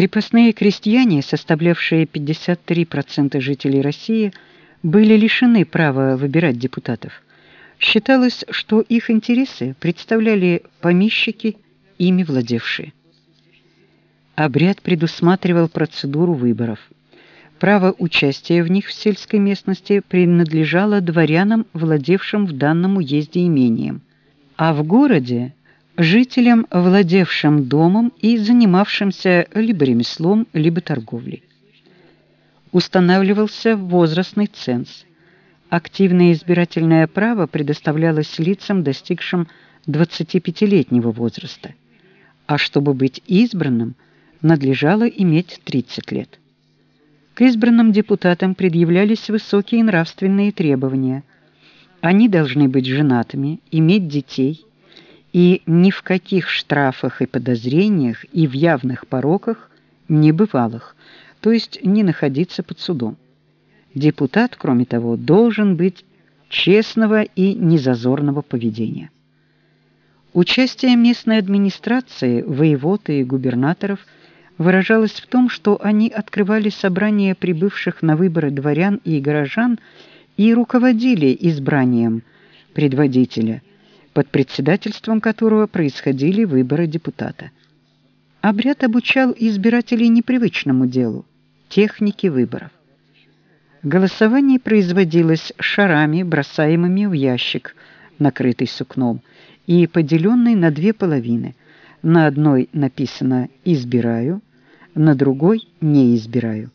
Крепостные крестьяне, составлявшие 53% жителей России, были лишены права выбирать депутатов. Считалось, что их интересы представляли помещики, ими владевшие. Обряд предусматривал процедуру выборов. Право участия в них в сельской местности принадлежало дворянам, владевшим в данном уезде имением, а в городе жителям, владевшим домом и занимавшимся либо ремеслом, либо торговлей. Устанавливался возрастный ценз. Активное избирательное право предоставлялось лицам, достигшим 25-летнего возраста, а чтобы быть избранным, надлежало иметь 30 лет. К избранным депутатам предъявлялись высокие нравственные требования. Они должны быть женатыми, иметь детей – и ни в каких штрафах и подозрениях и в явных пороках не бывалых, то есть не находиться под судом. Депутат, кроме того, должен быть честного и незазорного поведения. Участие местной администрации, воевод и губернаторов выражалось в том, что они открывали собрания прибывших на выборы дворян и горожан и руководили избранием предводителя – под председательством которого происходили выборы депутата. Обряд обучал избирателей непривычному делу технике выборов. Голосование производилось шарами, бросаемыми в ящик, накрытый сукном, и поделенный на две половины. На одной написано «избираю», на другой «не избираю».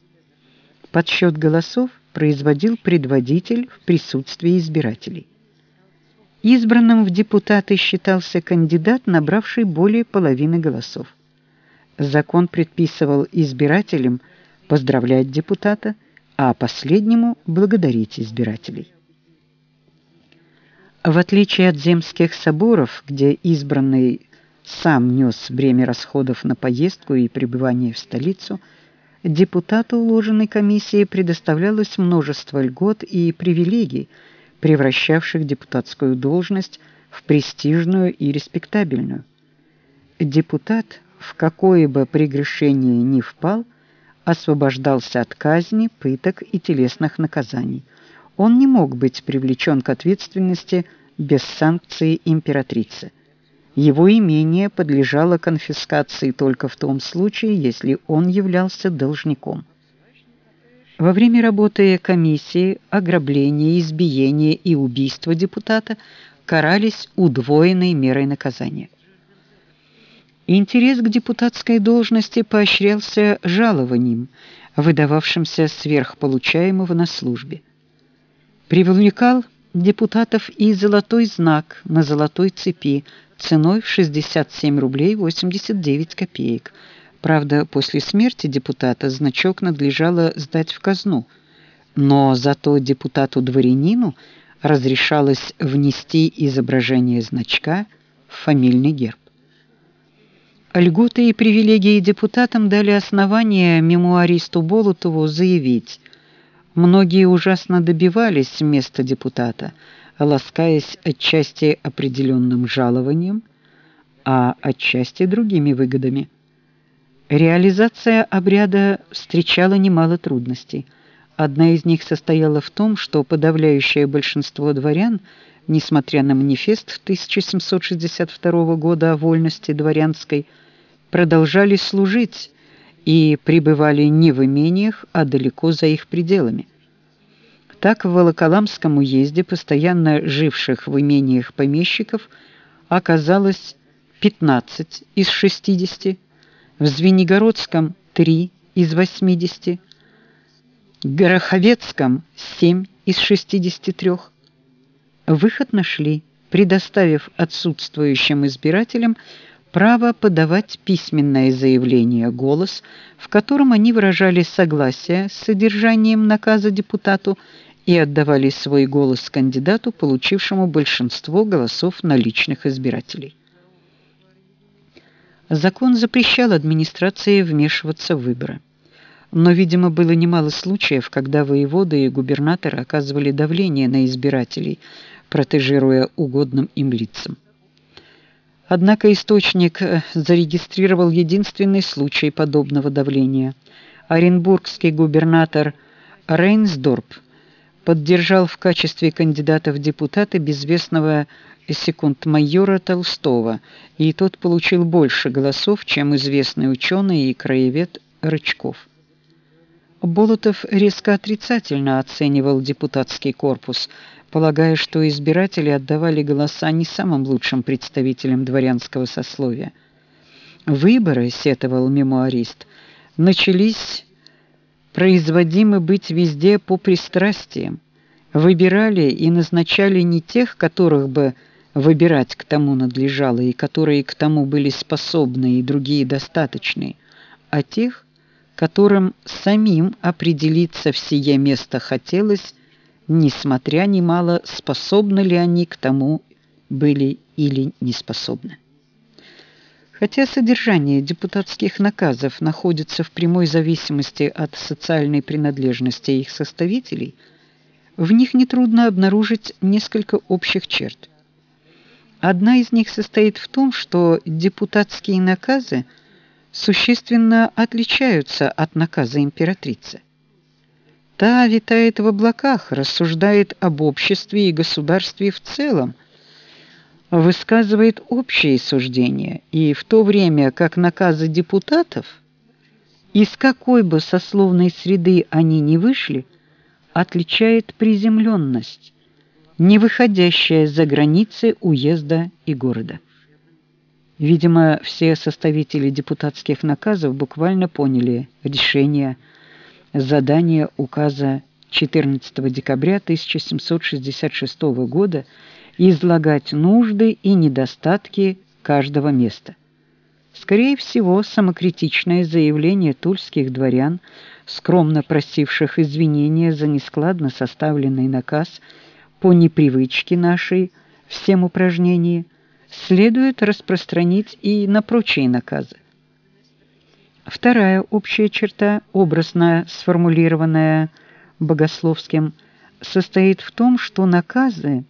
Подсчет голосов производил предводитель в присутствии избирателей. Избранным в депутаты считался кандидат, набравший более половины голосов. Закон предписывал избирателям поздравлять депутата, а последнему благодарить избирателей. В отличие от земских соборов, где избранный сам нес бремя расходов на поездку и пребывание в столицу, депутату уложенной комиссии предоставлялось множество льгот и привилегий, превращавших депутатскую должность в престижную и респектабельную. Депутат, в какое бы прегрешение ни впал, освобождался от казни, пыток и телесных наказаний. Он не мог быть привлечен к ответственности без санкции императрицы. Его имение подлежало конфискации только в том случае, если он являлся должником. Во время работы комиссии ограбление, избиение и убийство депутата карались удвоенной мерой наказания. Интерес к депутатской должности поощрялся жалованием, выдававшимся сверх получаемого на службе. Привлекал депутатов и золотой знак на золотой цепи ценой в 67 рублей 89 копеек – Правда, после смерти депутата значок надлежало сдать в казну, но зато депутату-дворянину разрешалось внести изображение значка в фамильный герб. Льготы и привилегии депутатам дали основание мемуаристу Болотову заявить, многие ужасно добивались места депутата, ласкаясь отчасти определенным жалованием, а отчасти другими выгодами. Реализация обряда встречала немало трудностей. Одна из них состояла в том, что подавляющее большинство дворян, несмотря на манифест 1762 года о вольности дворянской, продолжали служить и пребывали не в имениях, а далеко за их пределами. Так в Волоколамском уезде постоянно живших в имениях помещиков оказалось 15 из 60 в Звенигородском 3 из 80, в Гороховецком 7 из 63. Выход нашли, предоставив отсутствующим избирателям право подавать письменное заявление «Голос», в котором они выражали согласие с содержанием наказа депутату и отдавали свой голос кандидату, получившему большинство голосов наличных избирателей. Закон запрещал администрации вмешиваться в выборы. Но, видимо, было немало случаев, когда воеводы и губернаторы оказывали давление на избирателей, протежируя угодным им лицам. Однако источник э, зарегистрировал единственный случай подобного давления. Оренбургский губернатор Рейнсдорп поддержал в качестве кандидата в депутаты безвестного секунд-майора Толстого, и тот получил больше голосов, чем известный ученый и краевед Рычков. Болотов резко отрицательно оценивал депутатский корпус, полагая, что избиратели отдавали голоса не самым лучшим представителям дворянского сословия. Выборы, сетовал мемуарист, начались производимы быть везде по пристрастиям. Выбирали и назначали не тех, которых бы выбирать к тому надлежало и которые к тому были способны и другие достаточные, а тех, которым самим определиться в сие место хотелось, несмотря немало, способны ли они к тому были или не способны. Хотя содержание депутатских наказов находится в прямой зависимости от социальной принадлежности их составителей, в них нетрудно обнаружить несколько общих черт. Одна из них состоит в том, что депутатские наказы – существенно отличаются от наказа императрицы. Та витает в облаках, рассуждает об обществе и государстве в целом, высказывает общие суждения, и в то время как наказы депутатов, из какой бы сословной среды они ни вышли, отличает приземленность, не выходящая за границы уезда и города. Видимо, все составители депутатских наказов буквально поняли решение задания указа 14 декабря 1766 года излагать нужды и недостатки каждого места. Скорее всего, самокритичное заявление тульских дворян, скромно просивших извинения за нескладно составленный наказ по непривычке нашей всем упражнения, следует распространить и на прочие наказы. Вторая общая черта, образно сформулированная Богословским, состоит в том, что наказы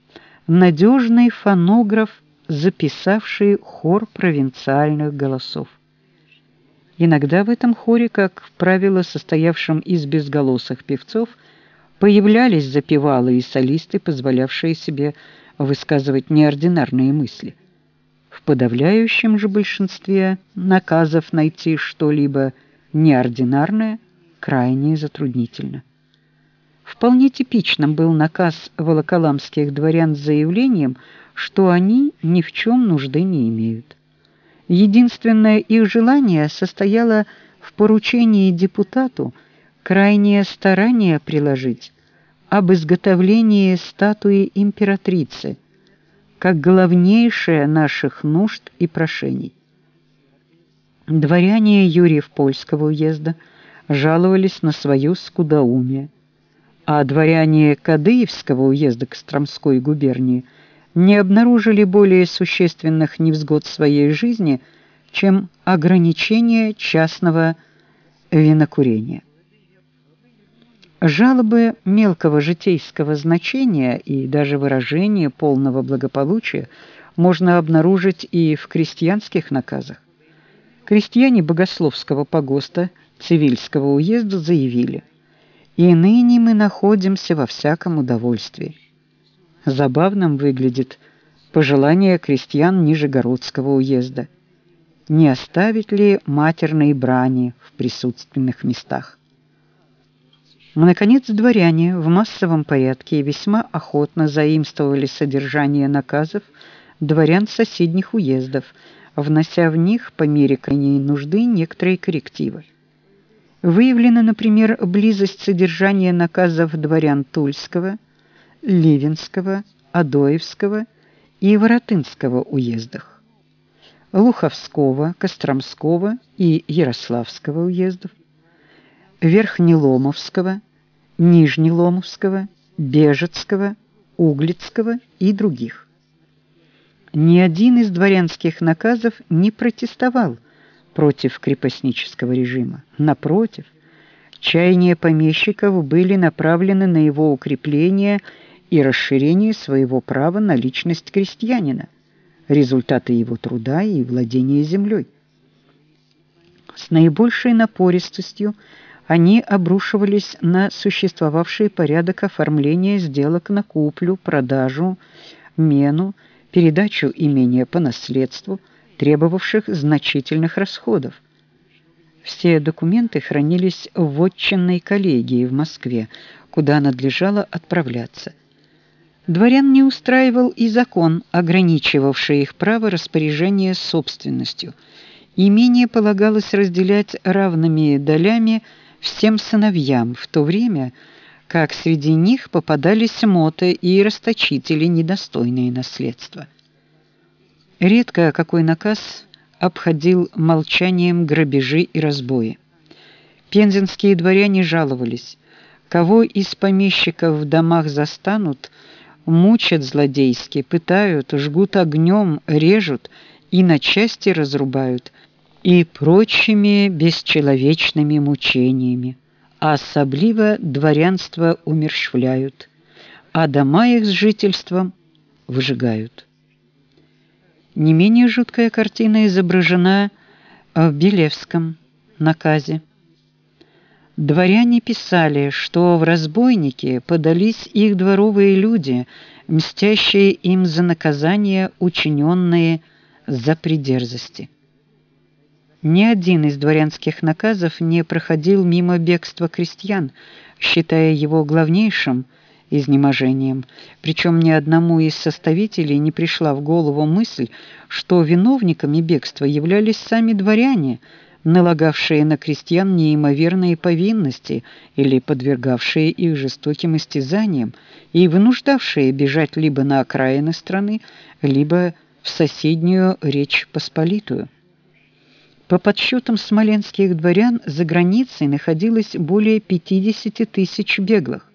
надежный фонограф, записавший хор провинциальных голосов. Иногда в этом хоре, как правило, состоявшем из безголосых певцов, появлялись запевалы и солисты, позволявшие себе высказывать неординарные мысли. В подавляющем же большинстве наказов найти что-либо неординарное крайне затруднительно. Вполне типичным был наказ волоколамских дворян с заявлением, что они ни в чем нужды не имеют. Единственное их желание состояло в поручении депутату крайнее старание приложить об изготовлении статуи императрицы – как главнейшее наших нужд и прошений. Дворяне Юрьев-Польского уезда жаловались на свою скудоумие, а дворяне Кадыевского уезда Костромской губернии не обнаружили более существенных невзгод своей жизни, чем ограничение частного винокурения. Жалобы мелкого житейского значения и даже выражение полного благополучия можно обнаружить и в крестьянских наказах. Крестьяне Богословского погоста Цивильского уезда заявили: "И ныне мы находимся во всяком удовольствии". Забавным выглядит пожелание крестьян Нижегородского уезда: не оставить ли матерной брани в присутственных местах. Наконец, дворяне в массовом порядке весьма охотно заимствовали содержание наказов дворян соседних уездов, внося в них по мере крайней нужды некоторые коррективы. Выявлена, например, близость содержания наказов дворян Тульского, Ливенского, Адоевского и Воротынского уездах, Луховского, Костромского и Ярославского уездов, Верхнеломовского, Нижнеломовского, Бежецкого, Углицкого и других. Ни один из дворянских наказов не протестовал против крепостнического режима. Напротив, чаяния помещиков были направлены на его укрепление и расширение своего права на личность крестьянина, результаты его труда и владения землей. С наибольшей напористостью они обрушивались на существовавший порядок оформления сделок на куплю, продажу, мену, передачу имения по наследству, требовавших значительных расходов. Все документы хранились в вотчинной коллегии в Москве, куда надлежало отправляться. Дворян не устраивал и закон, ограничивавший их право распоряжения собственностью. Имение полагалось разделять равными долями всем сыновьям, в то время как среди них попадались моты и расточители, недостойные наследства. Редко какой наказ обходил молчанием грабежи и разбои. Пензенские дворяне жаловались, кого из помещиков в домах застанут, мучат злодейски, пытают, жгут огнем, режут и на части разрубают и прочими бесчеловечными мучениями. А особливо дворянство умерщвляют, а дома их с жительством выжигают. Не менее жуткая картина изображена в Белевском наказе. Дворяне писали, что в разбойники подались их дворовые люди, мстящие им за наказания, учиненные за придерзости. Ни один из дворянских наказов не проходил мимо бегства крестьян, считая его главнейшим изнеможением. Причем ни одному из составителей не пришла в голову мысль, что виновниками бегства являлись сами дворяне, налагавшие на крестьян неимоверные повинности или подвергавшие их жестоким истязаниям и вынуждавшие бежать либо на окраины страны, либо в соседнюю Речь Посполитую. По подсчетам смоленских дворян за границей находилось более 50 тысяч беглых.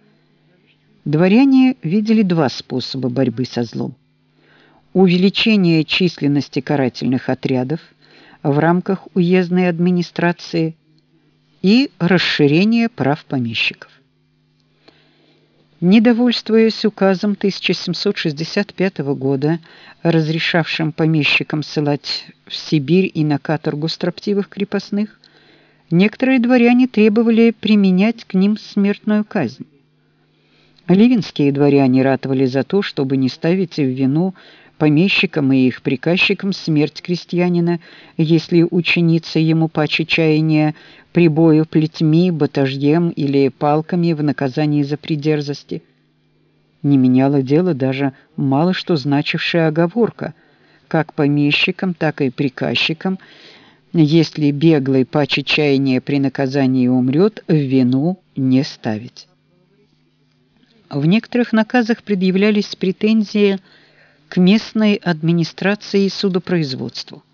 Дворяне видели два способа борьбы со злом: увеличение численности карательных отрядов в рамках уездной администрации и расширение прав помещиков. Недовольствуясь указом 1765 года, разрешавшим помещикам ссылать в Сибирь и на каторгу строптивых крепостных, некоторые дворяне требовали применять к ним смертную казнь. Ливинские дворяне ратовали за то, чтобы не ставить в вину помещикам и их приказчикам смерть крестьянина, если ученица ему паче чаяния прибою плетьми, батажьем или палками в наказании за придерзости. Не меняло дело даже мало что значившая оговорка, как помещикам, так и приказчикам, если беглый паче чаяния при наказании умрет, в вину не ставить. В некоторых наказах предъявлялись претензии к местной администрации и судопроизводству.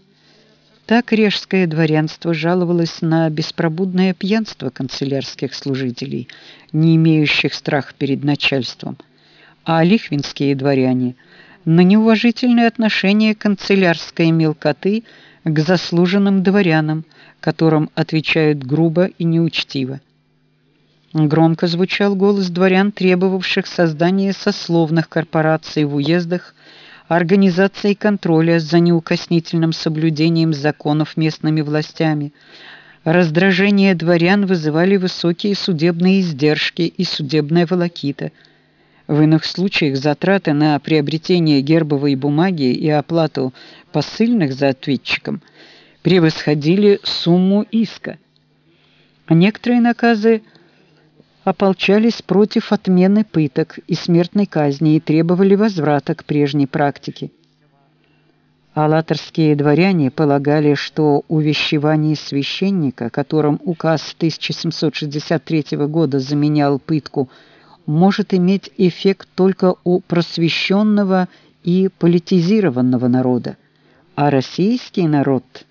Так режское дворянство жаловалось на беспробудное пьянство канцелярских служителей, не имеющих страха перед начальством, а лихвинские дворяне на неуважительное отношение канцелярской мелкоты к заслуженным дворянам, которым отвечают грубо и неучтиво. Громко звучал голос дворян, требовавших создания сословных корпораций в уездах организации контроля за неукоснительным соблюдением законов местными властями. Раздражение дворян вызывали высокие судебные издержки и судебная волокита. В иных случаях затраты на приобретение гербовой бумаги и оплату посыльных за ответчиком превосходили сумму иска. Некоторые наказы ополчались против отмены пыток и смертной казни и требовали возврата к прежней практике. Алаторские дворяне полагали, что увещевание священника, которым указ 1763 года заменял пытку, может иметь эффект только у просвещенного и политизированного народа, а российский народ –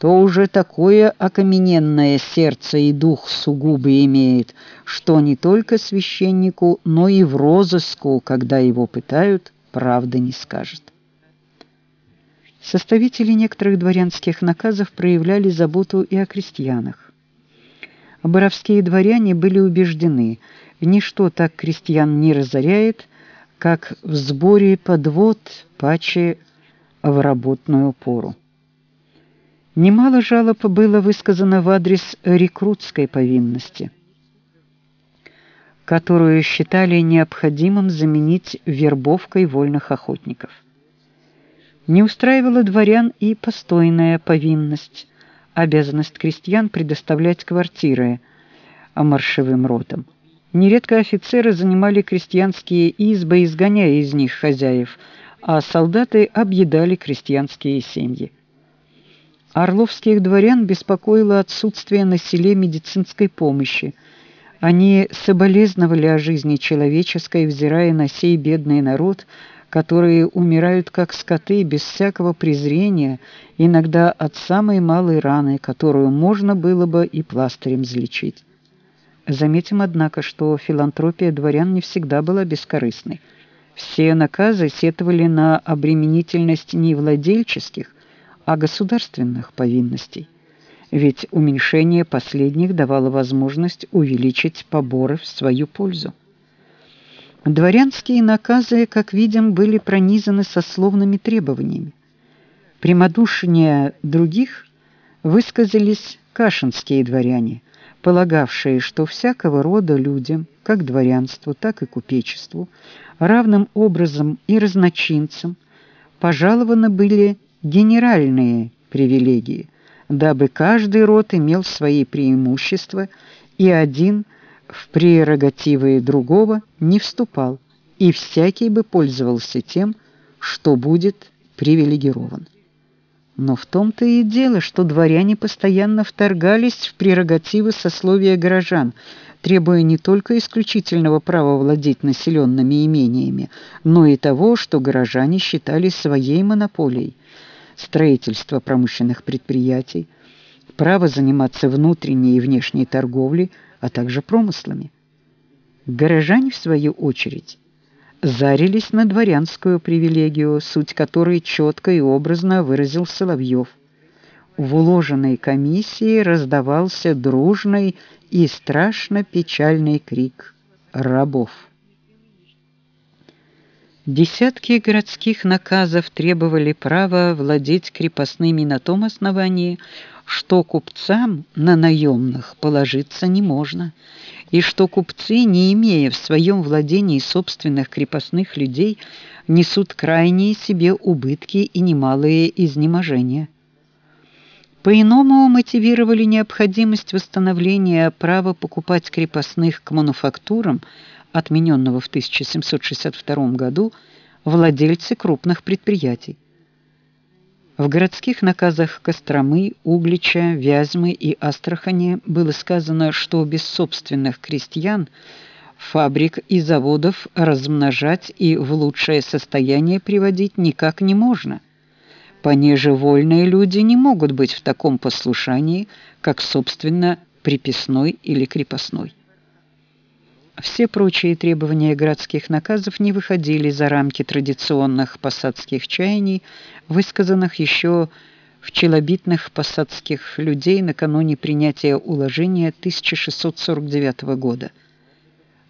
то уже такое окамененное сердце и дух сугубо имеет, что не только священнику, но и в розыску, когда его пытают, правды не скажет. Составители некоторых дворянских наказов проявляли заботу и о крестьянах. Боровские дворяне были убеждены, ничто так крестьян не разоряет, как в сборе подвод паче в работную пору. Немало жалоб было высказано в адрес рекрутской повинности, которую считали необходимым заменить вербовкой вольных охотников. Не устраивала дворян и постойная повинность, обязанность крестьян предоставлять квартиры маршевым ротам. Нередко офицеры занимали крестьянские избы, изгоняя из них хозяев, а солдаты объедали крестьянские семьи. Орловских дворян беспокоило отсутствие на селе медицинской помощи. Они соболезновали о жизни человеческой, взирая на сей бедный народ, которые умирают как скоты без всякого презрения, иногда от самой малой раны, которую можно было бы и пластырем залечить. Заметим, однако, что филантропия дворян не всегда была бескорыстной. Все наказы сетовали на обременительность не владельческих, а государственных повинностей. Ведь уменьшение последних давало возможность увеличить поборы в свою пользу. Дворянские наказы, как видим, были пронизаны сословными требованиями. Прямодушнее других высказались кашинские дворяне, полагавшие, что всякого рода людям, как дворянству, так и купечеству, равным образом и разночинцам, пожалованы были генеральные привилегии, дабы каждый род имел свои преимущества, и один в прерогативы другого не вступал, и всякий бы пользовался тем, что будет привилегирован. Но в том-то и дело, что дворяне постоянно вторгались в прерогативы сословия горожан, требуя не только исключительного права владеть населенными имениями, но и того, что горожане считали своей монополией – строительство промышленных предприятий, право заниматься внутренней и внешней торговлей, а также промыслами. Горожане, в свою очередь, зарились на дворянскую привилегию, суть которой четко и образно выразил Соловьев. В уложенной комиссии раздавался дружный и страшно печальный крик «Рабов!». Десятки городских наказов требовали права владеть крепостными на том основании, что купцам на наемных положиться не можно, и что купцы, не имея в своем владении собственных крепостных людей, несут крайние себе убытки и немалые изнеможения. По-иному мотивировали необходимость восстановления права покупать крепостных к мануфактурам – отмененного в 1762 году, владельцы крупных предприятий. В городских наказах Костромы, Углича, Вязьмы и Астрахани было сказано, что без собственных крестьян фабрик и заводов размножать и в лучшее состояние приводить никак не можно. Понеже вольные люди не могут быть в таком послушании, как, собственно, приписной или крепостной. Все прочие требования городских наказов не выходили за рамки традиционных посадских чаяний, высказанных еще в челобитных посадских людей накануне принятия уложения 1649 года.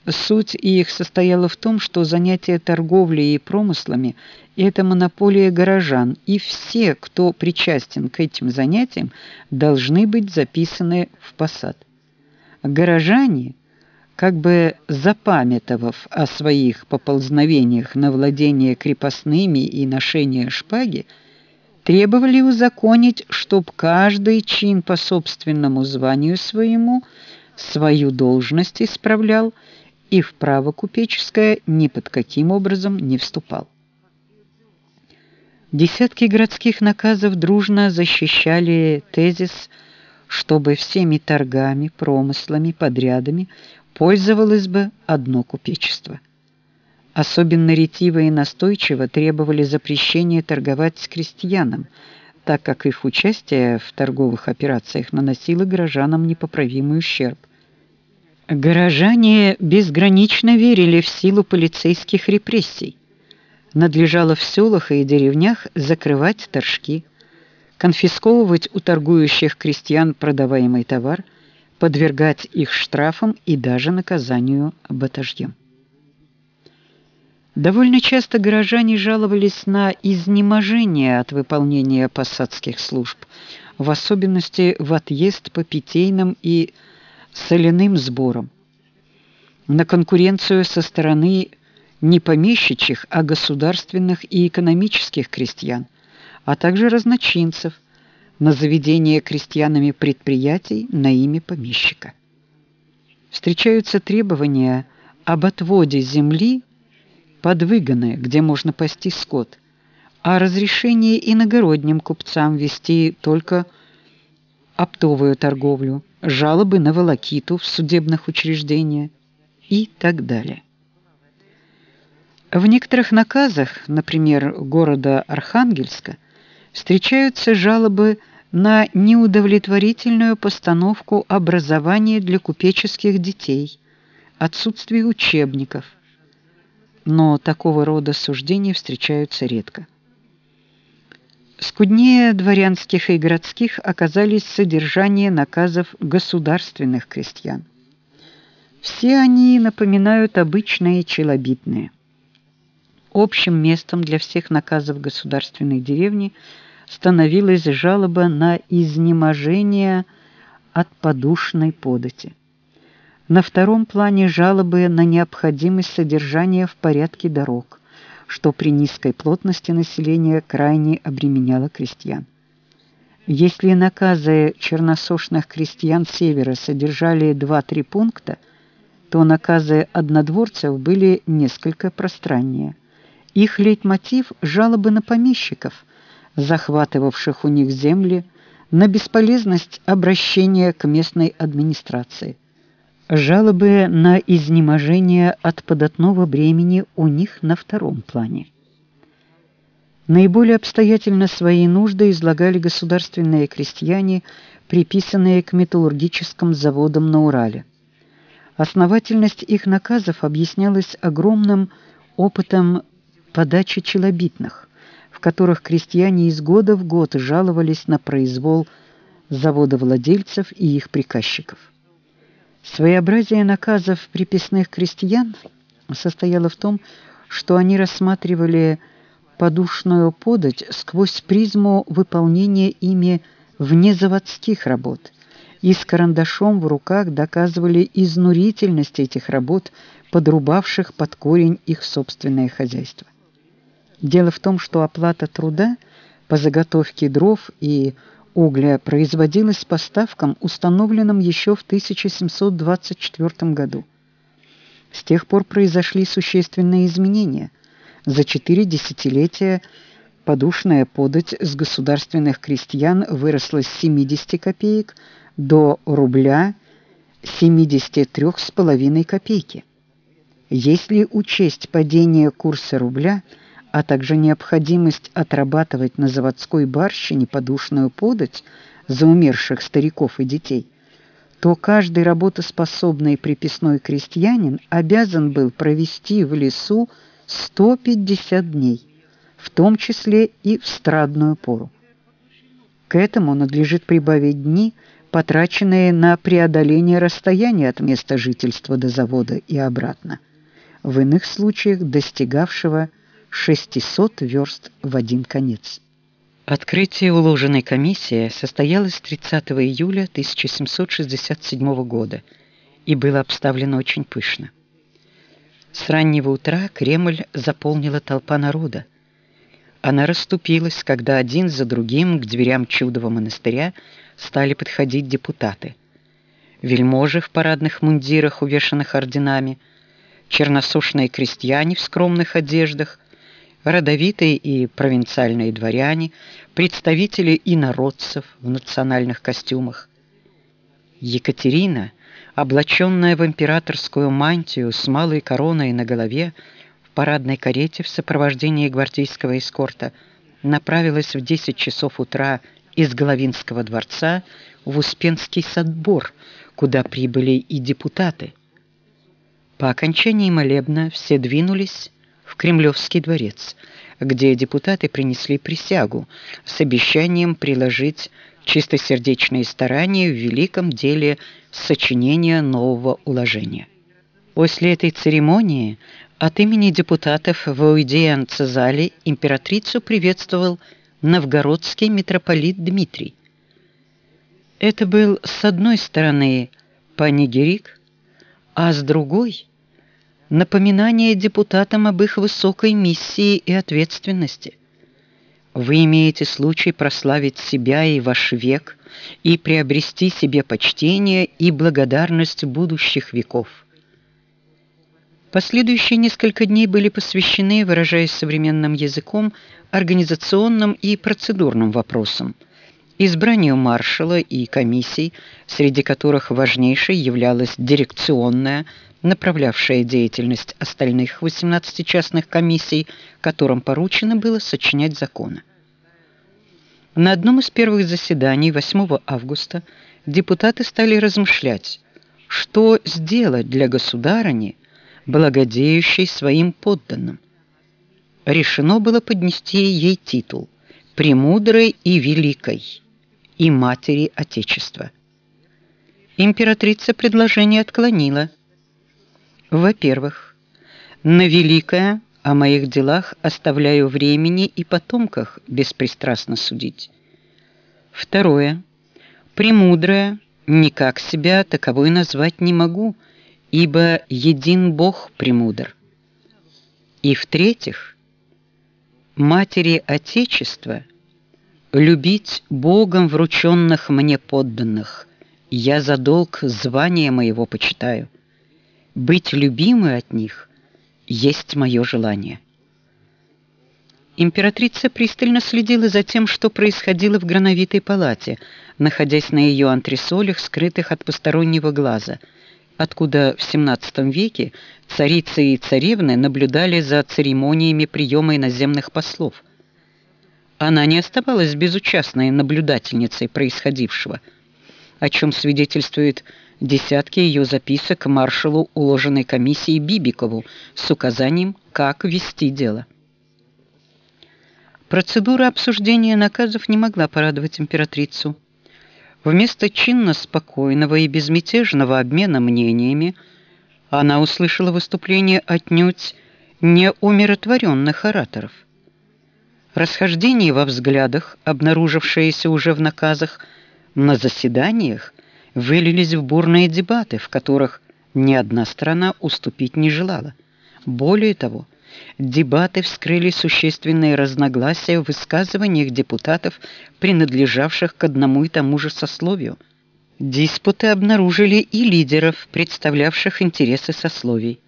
Суть их состояла в том, что занятие торговлей и промыслами – это монополия горожан, и все, кто причастен к этим занятиям, должны быть записаны в посад. Горожане – как бы запамятовав о своих поползновениях на владение крепостными и ношение шпаги, требовали узаконить, чтоб каждый чин по собственному званию своему свою должность исправлял и в право купеческое ни под каким образом не вступал. Десятки городских наказов дружно защищали тезис, чтобы всеми торгами, промыслами, подрядами пользовалось бы одно купечество. Особенно ретиво и настойчиво требовали запрещения торговать с крестьянам, так как их участие в торговых операциях наносило горожанам непоправимый ущерб. Горожане безгранично верили в силу полицейских репрессий. Надлежало в селах и деревнях закрывать торжки, конфисковывать у торгующих крестьян продаваемый товар – подвергать их штрафам и даже наказанию батажьем. Довольно часто горожане жаловались на изнеможение от выполнения посадских служб, в особенности в отъезд по питейным и соляным сборам, на конкуренцию со стороны не помещичьих, а государственных и экономических крестьян, а также разночинцев, на заведение крестьянами предприятий на имя помещика. Встречаются требования об отводе земли под выгоны, где можно пасти скот, а разрешение иногородним купцам вести только оптовую торговлю, жалобы на волокиту в судебных учреждениях и так далее. В некоторых наказах, например, города Архангельска, встречаются жалобы на неудовлетворительную постановку образования для купеческих детей, отсутствие учебников – но такого рода суждения встречаются редко. Скуднее дворянских и городских оказались содержание наказов государственных крестьян. Все они напоминают обычные челобитные. Общим местом для всех наказов государственной деревни становилась жалоба на изнеможение от подушной подати. На втором плане жалобы на необходимость содержания в порядке дорог, что при низкой плотности населения крайне обременяло крестьян. Если наказы черносошных крестьян севера содержали 2-3 пункта, то наказы однодворцев были несколько пространнее. Их лейтмотив – жалобы на помещиков, захватывавших у них земли, на бесполезность обращения к местной администрации. Жалобы на изнеможение от податного бремени у них на втором плане. Наиболее обстоятельно свои нужды излагали государственные крестьяне, приписанные к металлургическим заводам на Урале. Основательность их наказов объяснялась огромным опытом подачи челобитных, которых крестьяне из года в год жаловались на произвол заводовладельцев и их приказчиков. Своеобразие наказов приписных крестьян состояло в том, что они рассматривали подушную подать сквозь призму выполнения ими внезаводских работ и с карандашом в руках доказывали изнурительность этих работ, подрубавших под корень их собственное хозяйство. Дело в том, что оплата труда по заготовке дров и угля производилась по ставкам, установленным еще в 1724 году. С тех пор произошли существенные изменения. За четыре десятилетия подушная подать с государственных крестьян выросла с 70 копеек до рубля 73,5 копейки. Если учесть падение курса рубля – а также необходимость отрабатывать на заводской барщине подушную подать за умерших стариков и детей, то каждый работоспособный приписной крестьянин обязан был провести в лесу 150 дней, в том числе и в страдную пору. К этому надлежит прибавить дни, потраченные на преодоление расстояния от места жительства до завода и обратно, в иных случаях достигавшего 600 верст в один конец. Открытие уложенной комиссии состоялось 30 июля 1767 года и было обставлено очень пышно. С раннего утра Кремль заполнила толпа народа. Она расступилась, когда один за другим к дверям чудового монастыря стали подходить депутаты. Вельможи в парадных мундирах, увешанных орденами, черносошные крестьяне в скромных одеждах, родовитые и провинциальные дворяне, представители инородцев в национальных костюмах. Екатерина, облаченная в императорскую мантию с малой короной на голове, в парадной карете в сопровождении гвардейского эскорта, направилась в 10 часов утра из Головинского дворца в Успенский собор, куда прибыли и депутаты. По окончании молебна все двинулись Кремлевский дворец, где депутаты принесли присягу с обещанием приложить чистосердечные старания в великом деле сочинения нового уложения. После этой церемонии от имени депутатов в аудиенц-зале императрицу приветствовал новгородский митрополит Дмитрий. Это был с одной стороны панигирик, а с другой напоминание депутатам об их высокой миссии и ответственности. Вы имеете случай прославить себя и ваш век и приобрести себе почтение и благодарность будущих веков. Последующие несколько дней были посвящены, выражаясь современным языком, организационным и процедурным вопросам, избранию маршала и комиссий, среди которых важнейшей являлась дирекционная, направлявшая деятельность остальных 18 частных комиссий, которым поручено было сочинять законы. На одном из первых заседаний 8 августа депутаты стали размышлять, что сделать для государыни, благодеющей своим подданным. Решено было поднести ей титул премудрой и великой и матери отечества. Императрица предложение отклонила. Во-первых, на великое о моих делах оставляю времени и потомках беспристрастно судить. Второе. Премудрая никак себя таковой назвать не могу, ибо един Бог премудр. И в-третьих, матери Отечества любить Богом врученных мне подданных, я за долг звания моего почитаю. Быть любимой от них есть мое желание. Императрица пристально следила за тем, что происходило в грановитой палате, находясь на ее антресолях, скрытых от постороннего глаза – откуда в XVII веке царицы и царевны наблюдали за церемониями приема иноземных послов. Она не оставалась безучастной наблюдательницей происходившего, о чем свидетельствует десятки ее записок маршалу уложенной комиссии Бибикову с указанием, как вести дело. Процедура обсуждения наказов не могла порадовать императрицу. Вместо чинно спокойного и безмятежного обмена мнениями она услышала выступление отнюдь не умиротворенных ораторов. Расхождения во взглядах, обнаружившиеся уже в наказах, на заседаниях вылились в бурные дебаты, в которых ни одна страна уступить не желала. Более того, Дебаты вскрыли существенные разногласия в высказываниях депутатов, принадлежавших к одному и тому же сословию. Диспуты обнаружили и лидеров, представлявших интересы сословий.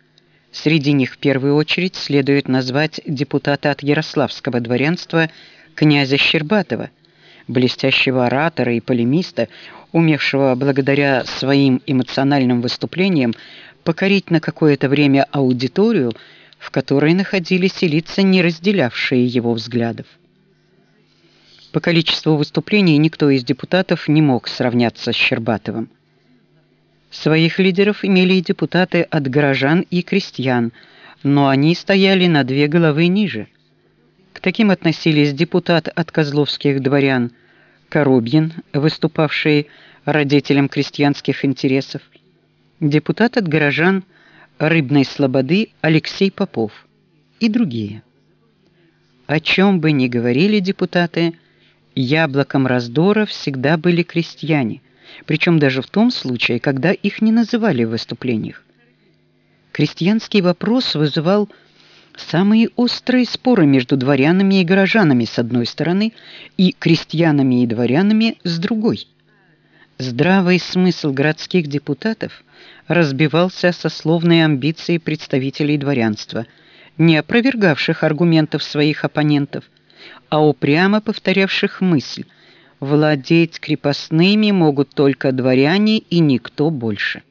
Среди них в первую очередь следует назвать депутата от Ярославского дворянства князя Щербатова, блестящего оратора и полемиста, умевшего благодаря своим эмоциональным выступлениям покорить на какое-то время аудиторию, в которой находились и лица, не разделявшие его взглядов. По количеству выступлений никто из депутатов не мог сравняться с Щербатовым. Своих лидеров имели и депутаты от горожан и крестьян, но они стояли на две головы ниже. Таким относились депутат от козловских дворян Коробьин, выступавший родителем крестьянских интересов, депутат от горожан Рыбной слободы Алексей Попов и другие. О чем бы ни говорили депутаты, яблоком раздора всегда были крестьяне, причем даже в том случае, когда их не называли в выступлениях. Крестьянский вопрос вызывал самые острые споры между дворянами и горожанами с одной стороны и крестьянами и дворянами с другой. Здравый смысл городских депутатов разбивался со сословные амбиции представителей дворянства, не опровергавших аргументов своих оппонентов, а упрямо повторявших мысль: владеть крепостными могут только дворяне и никто больше.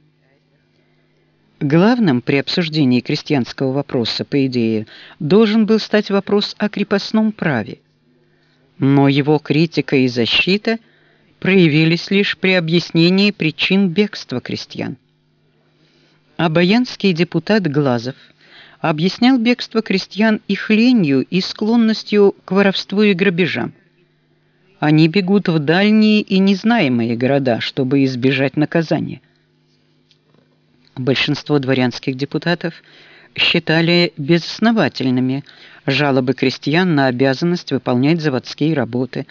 Главным при обсуждении крестьянского вопроса, по идее, должен был стать вопрос о крепостном праве. Но его критика и защита – проявились лишь при объяснении причин бегства крестьян. Обаянский депутат Глазов объяснял бегство крестьян их ленью и склонностью к воровству и грабежам. Они бегут в дальние и незнаемые города, чтобы избежать наказания. Большинство дворянских депутатов считали безосновательными жалобы крестьян на обязанность выполнять заводские работы,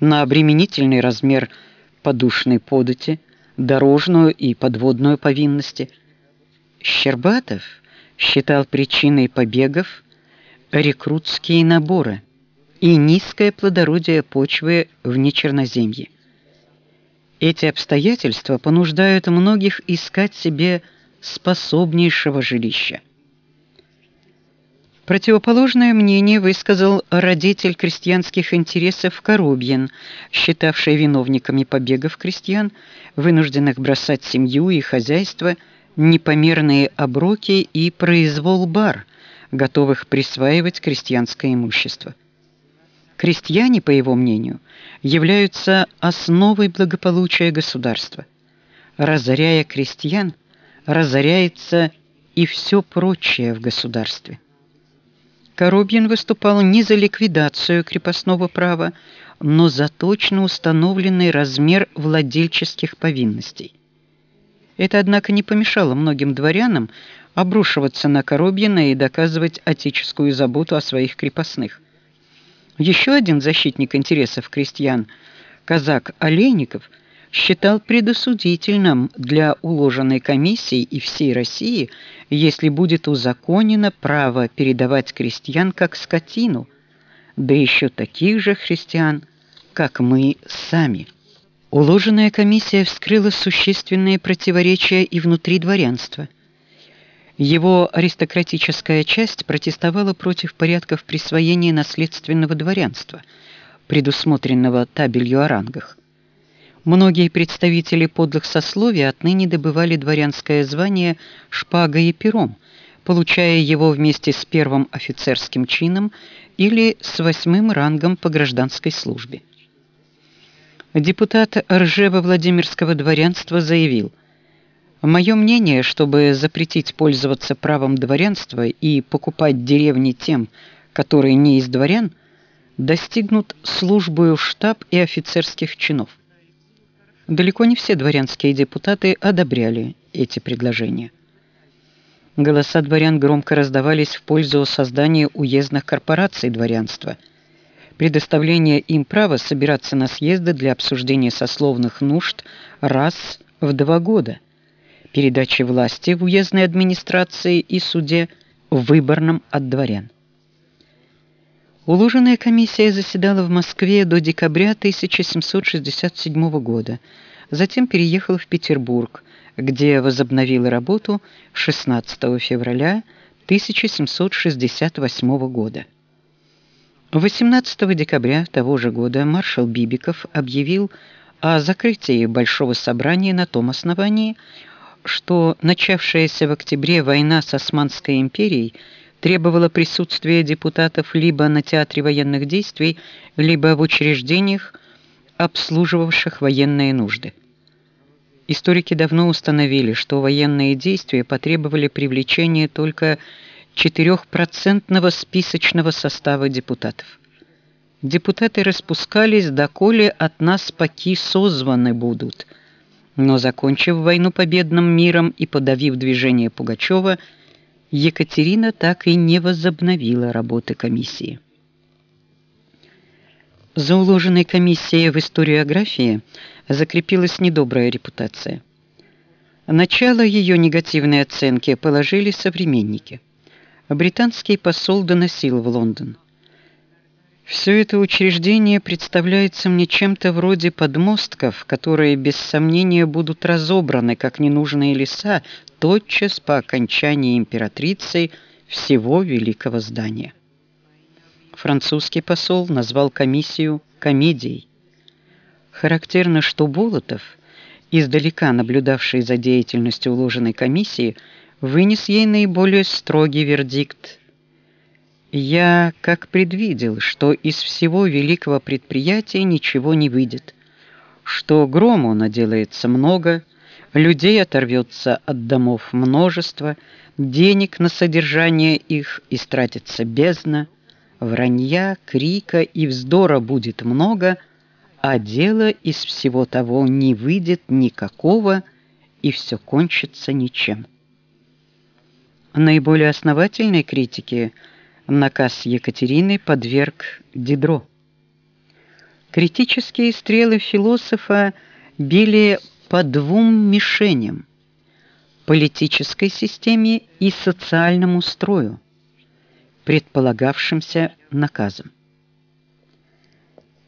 на обременительный размер подушной подати, дорожную и подводную повинности. Щербатов считал причиной побегов рекрутские наборы и низкое плодородие почвы в нечерноземье. Эти обстоятельства понуждают многих искать себе способнейшего жилища. Противоположное мнение высказал родитель крестьянских интересов Коробьин, считавший виновниками побегов крестьян, вынужденных бросать семью и хозяйство, непомерные оброки и произвол бар, готовых присваивать крестьянское имущество. Крестьяне, по его мнению, являются основой благополучия государства. Разоряя крестьян, разоряется и все прочее в государстве. Коробьин выступал не за ликвидацию крепостного права, но за точно установленный размер владельческих повинностей. Это, однако, не помешало многим дворянам обрушиваться на Коробьина и доказывать отеческую заботу о своих крепостных. Еще один защитник интересов крестьян, казак Олейников – считал предосудительным для уложенной комиссии и всей России, если будет узаконено право передавать крестьян как скотину, да еще таких же христиан, как мы сами. Уложенная комиссия вскрыла существенные противоречия и внутри дворянства. Его аристократическая часть протестовала против порядков присвоения наследственного дворянства, предусмотренного табелью о рангах. Многие представители подлых сословий отныне добывали дворянское звание шпагой и пером, получая его вместе с первым офицерским чином или с восьмым рангом по гражданской службе. Депутат Ржева Владимирского дворянства заявил: Мое мнение, чтобы запретить пользоваться правом дворянства и покупать деревни тем, которые не из дворян, достигнут службою штаб и офицерских чинов. Далеко не все дворянские депутаты одобряли эти предложения. Голоса дворян громко раздавались в пользу создания уездных корпораций дворянства, предоставления им права собираться на съезды для обсуждения сословных нужд раз в два года, передачи власти в уездной администрации и суде выборном от дворян. Уложенная комиссия заседала в Москве до декабря 1767 года. Затем переехала в Петербург, где возобновила работу 16 февраля 1768 года. 18 декабря того же года маршал Бибиков объявил о закрытии большого собрания на том основании, что начавшаяся в октябре война с Османской империей требовала присутствия депутатов либо на театре военных действий, либо в учреждениях, обслуживавших военные нужды. Историки давно установили, что военные действия потребовали привлечения только 4% списочного состава депутатов. Депутаты распускались, доколе от нас поки созваны будут. Но закончив войну победным миром и подавив движение Пугачева, Екатерина так и не возобновила работы комиссии. За уложенной комиссией в историографии закрепилась недобрая репутация. Начало ее негативной оценки положили современники. Британский посол доносил в Лондон: все это учреждение представляется мне чем-то вроде подмостков, которые без сомнения будут разобраны как ненужные леса тотчас по окончании императрицей всего великого здания. Французский посол назвал комиссию комедией. Характерно, что Болотов, издалека наблюдавший за деятельностью уложенной комиссии, вынес ей наиболее строгий вердикт я как предвидел, что из всего великого предприятия ничего не выйдет, что грому наделается много, людей оторвется от домов множество, денег на содержание их истратится бездна, вранья, крика и вздора будет много, а дела из всего того не выйдет никакого, и все кончится ничем. Наиболее основательной критике наказ Екатерины подверг Дидро. Критические стрелы философа били по двум мишеням: политической системе и социальному строю, предполагавшимся наказом.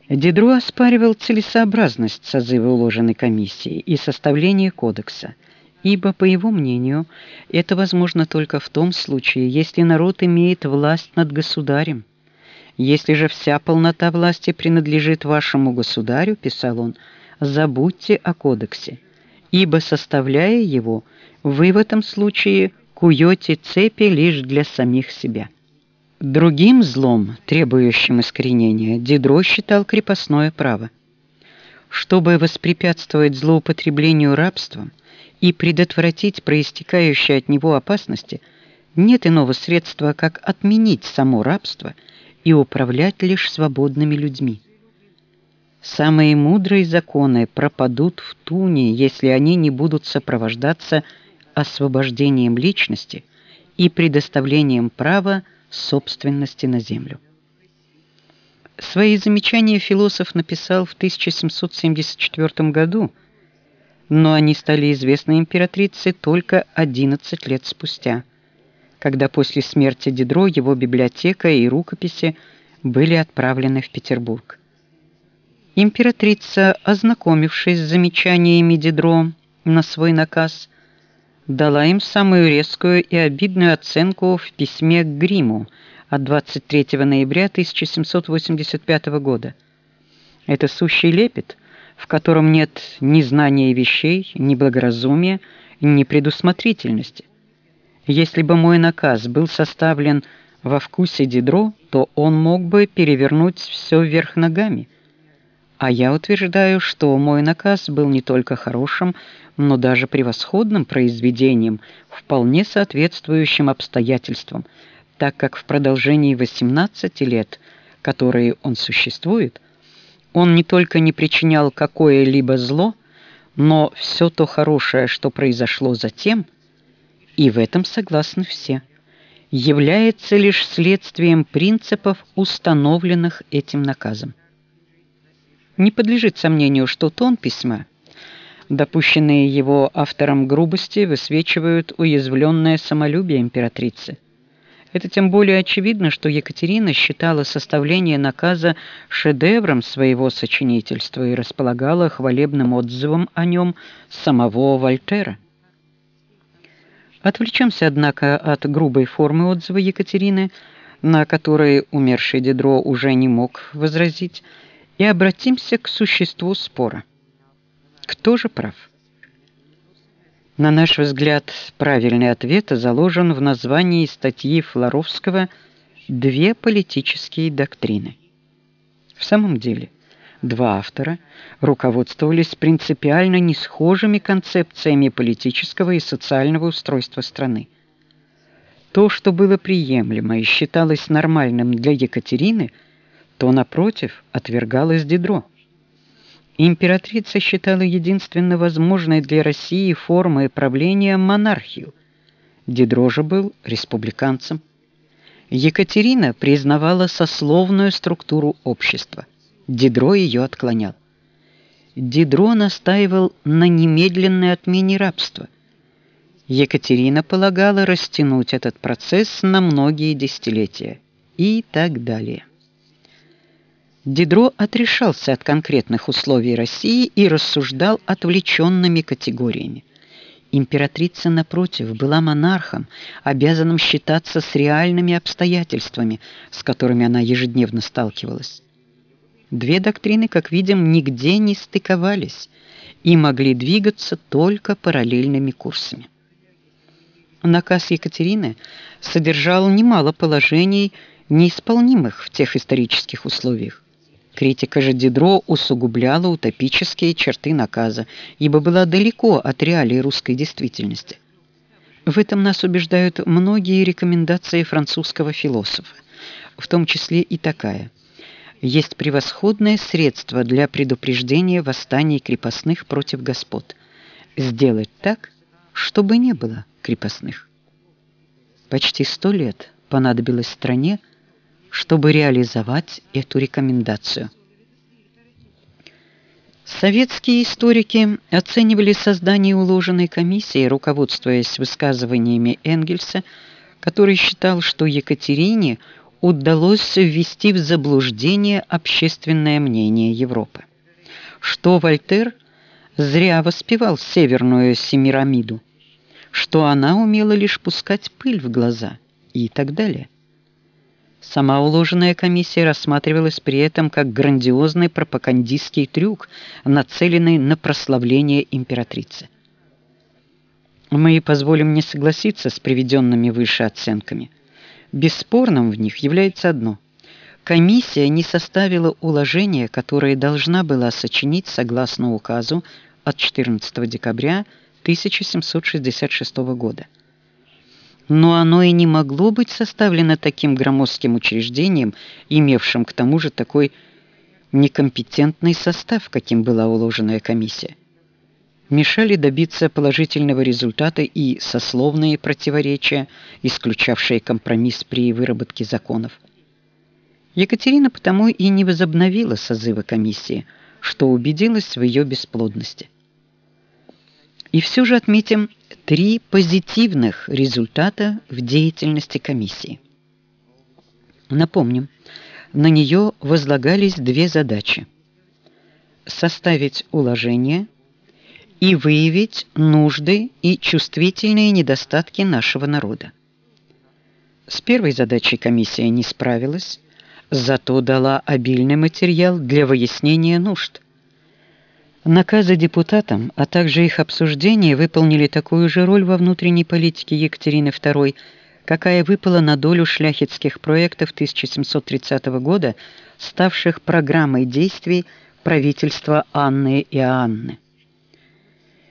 Дидро оспаривал целесообразность созыва уложенной комиссии и составления кодекса, ибо, по его мнению, это возможно только в том случае, если народ имеет власть над государем. Если же вся полнота власти принадлежит вашему государю, писал он, забудьте о кодексе, ибо составляя его, вы в этом случае куете цепи лишь для самих себя. Другим злом, требующим искоренения, Дидро считал крепостное право. Чтобы воспрепятствовать злоупотреблению рабством, и предотвратить проистекающие от него опасности, нет иного средства, как отменить само рабство и управлять лишь свободными людьми. Самые мудрые законы пропадут в туне, если они не будут сопровождаться освобождением личности и предоставлением права собственности на землю. Свои замечания философ написал в 1774 году но они стали известны императрице только 11 лет спустя, когда после смерти Дидро его библиотека и рукописи были отправлены в Петербург. Императрица, ознакомившись с замечаниями Дидро на свой наказ, дала им самую резкую и обидную оценку в письме к Гриму от 23 ноября 1785 года. Это сущий лепет – в котором нет ни знания вещей, ни благоразумия, ни предусмотрительности. Если бы мой наказ был составлен во вкусе Дидро, то он мог бы перевернуть все вверх ногами. А я утверждаю, что мой наказ был не только хорошим, но даже превосходным произведением, вполне соответствующим обстоятельствам, так как в продолжении 18 лет, которые он существует, он не только не причинял какое-либо зло, но все то хорошее, что произошло затем, и в этом согласны все, является лишь следствием принципов, установленных этим наказом. Не подлежит сомнению, что тон письма, допущенные его автором грубости, высвечивают уязвленное самолюбие императрицы. Это тем более очевидно, что Екатерина считала составление наказа шедевром своего сочинительства и располагала хвалебным отзывом о нем самого Вольтера. Отвлечемся, однако, от грубой формы отзыва Екатерины, на который умерший Дидро уже не мог возразить, и обратимся к существу спора. Кто же прав? На наш взгляд, правильный ответ заложен в названии статьи Флоровского Две политические доктрины. В самом деле, два автора руководствовались принципиально не схожими концепциями политического и социального устройства страны. То, что было приемлемо и считалось нормальным для Екатерины, то напротив отвергалось Дидро. Императрица считала единственно возможной для России формой правления монархию. Дидро же был республиканцем. Екатерина признавала сословную структуру общества. Дидро ее отклонял. Дидро настаивал на немедленной отмене рабства. Екатерина полагала растянуть этот процесс на многие десятилетия и так далее. Дидро отрешался от конкретных условий России и рассуждал отвлеченными категориями. Императрица напротив была монархом, обязанным считаться с реальными обстоятельствами, с которыми она ежедневно сталкивалась. Две доктрины, как видим, нигде не стыковались и могли двигаться только параллельными курсами. Наказ Екатерины содержал немало положений, неисполнимых в тех исторических условиях. Критика же Дидро усугубляла утопические черты наказа, ибо была далеко от реалий русской действительности. В этом нас убеждают многие рекомендации французского философа, в том числе и такая: есть превосходное средство для предупреждения восстаний крепостных против господ сделать так, чтобы не было крепостных. почти сто лет понадобилось стране, чтобы реализовать эту рекомендацию. Советские историки оценивали создание уложенной комиссии, руководствуясь высказываниями Энгельса, который считал, что Екатерине удалось ввести в заблуждение общественное мнение Европы. Что Вольтер зря воспевал Северную Семирамиду, что она умела лишь пускать пыль в глаза и так далее. Сама уложенная комиссия рассматривалась при этом как грандиозный пропагандистский трюк, нацеленный на прославление императрицы. Мы позволим не согласиться с приведенными выше оценками. Бесспорным в них является одно: комиссия не составила уложения, которое должна была сочинить согласно указу от 14 декабря 1766 года но оно и не могло быть составлено таким громоздким учреждением, имевшим к тому же такой некомпетентный состав, каким была уложенная комиссия. Мешали добиться положительного результата и сословные противоречия, исключавшие компромисс при выработке законов. Екатерина потому и не возобновила созыва комиссии, что убедилась в ее бесплодности. И все же отметим три позитивных результата в деятельности комиссии. Напомним, на нее возлагались две задачи: составить уложение и выявить нужды и чувствительные недостатки нашего народа. С первой задачей комиссия не справилась, зато дала обильный материал для выяснения нужд. Наказы депутатам, а также их обсуждение выполнили такую же роль во внутренней политике Екатерины II, какая выпала на долю шляхетских проектов 1730 года, ставших программой действий правительства Анны и Анны.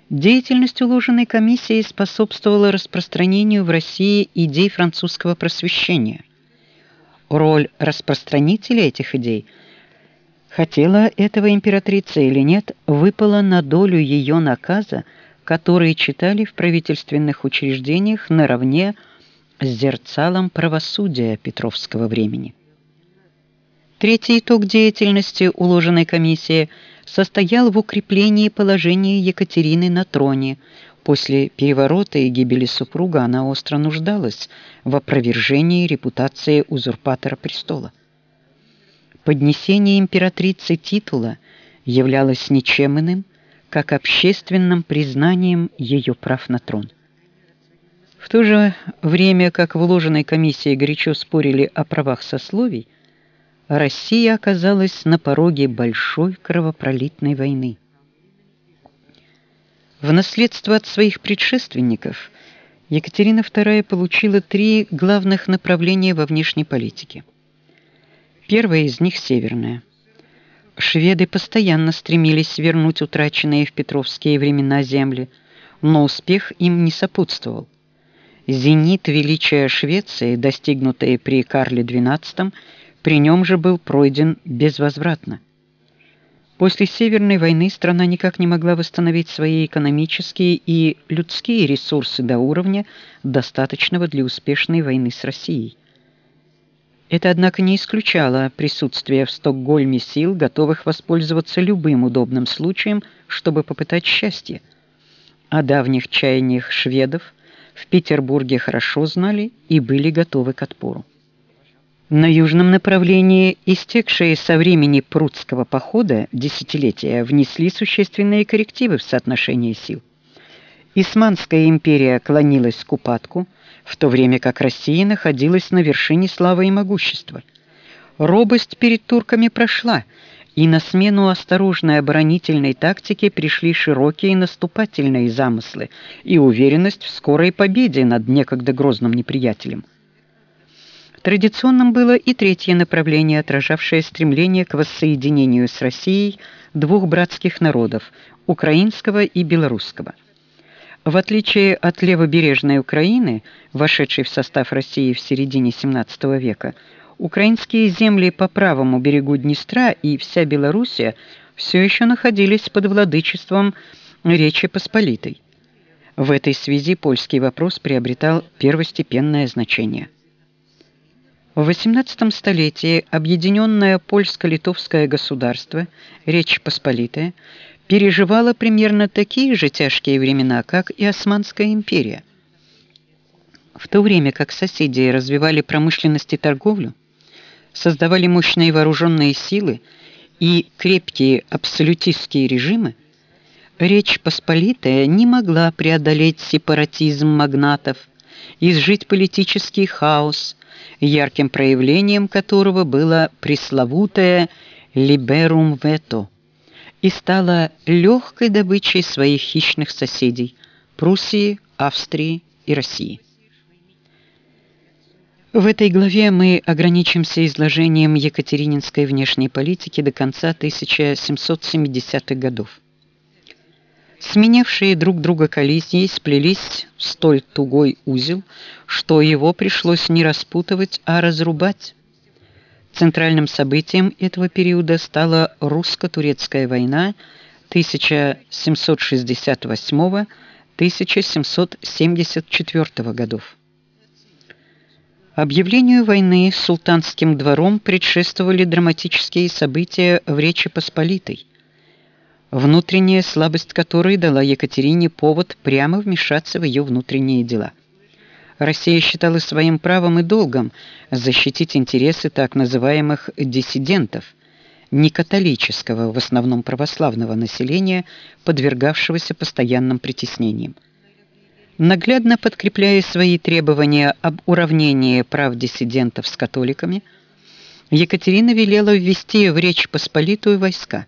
Деятельность уложенной комиссии способствовала распространению в России идей французского просвещения. Роль распространителя этих идей – Хотела этого императрица или нет, выпала на долю ее наказа, который читали в правительственных учреждениях наравне с зерцалом правосудия Петровского времени. Третий итог деятельности уложенной комиссии состоял в укреплении положения Екатерины на троне. После переворота и гибели супруга она остро нуждалась в опровержении репутации узурпатора престола поднесение императрицы титула являлось ничем иным, как общественным признанием ее прав на трон. В то же время, как в уложенной комиссии горячо спорили о правах сословий, Россия оказалась на пороге большой кровопролитной войны. В наследство от своих предшественников Екатерина II получила три главных направления во внешней политике – Первая из них северная. Шведы постоянно стремились вернуть утраченные в петровские времена земли, но успех им не сопутствовал. Зенит величия Швеции, достигнутый при Карле XII, при нем же был пройден безвозвратно. После Северной войны страна никак не могла восстановить свои экономические и людские ресурсы до уровня, достаточного для успешной войны с Россией. Это, однако, не исключало присутствие в Стокгольме сил, готовых воспользоваться любым удобным случаем, чтобы попытать счастье. О давних чаяниях шведов в Петербурге хорошо знали и были готовы к отпору. На южном направлении истекшие со времени прудского похода десятилетия внесли существенные коррективы в соотношение сил. Исманская империя клонилась к упадку, в то время как Россия находилась на вершине славы и могущества. Робость перед турками прошла, и на смену осторожной оборонительной тактике пришли широкие наступательные замыслы и уверенность в скорой победе над некогда грозным неприятелем. Традиционным было и третье направление, отражавшее стремление к воссоединению с Россией двух братских народов украинского и белорусского. В отличие от левобережной Украины, вошедшей в состав России в середине XVII века, украинские земли по правому берегу Днестра и вся Белоруссия все еще находились под владычеством Речи Посполитой. В этой связи польский вопрос приобретал первостепенное значение. В XVIII столетии объединенное польско-литовское государство, Речь Посполитая, переживало примерно такие же тяжкие времена, как и Османская империя. В то время как соседи развивали промышленность и торговлю, создавали мощные вооруженные силы и крепкие абсолютистские режимы, Речь Посполитая не могла преодолеть сепаратизм магнатов, изжить политический хаос, ярким проявлением которого было пресловутое liberum veto и стала легкой добычей своих хищных соседей Пруссии, Австрии и России. В этой главе мы ограничимся изложением екатерининской внешней политики до конца 1770-х годов. Сменявшие друг друга коллизии сплелись в столь тугой узел, что его пришлось не распутывать, а разрубать. Центральным событием этого периода стала русско-турецкая война 1768-1774 годов. Объявлению войны султанским двором предшествовали драматические события в Речи Посполитой, внутренняя слабость которой дала Екатерине повод прямо вмешаться в ее внутренние дела. Россия считала своим правом и долгом защитить интересы так называемых диссидентов, некатолического, в основном православного населения, подвергавшегося постоянным притеснениям. Наглядно подкрепляя свои требования об уравнении прав диссидентов с католиками, Екатерина велела ввести в Речь Посполитую войска.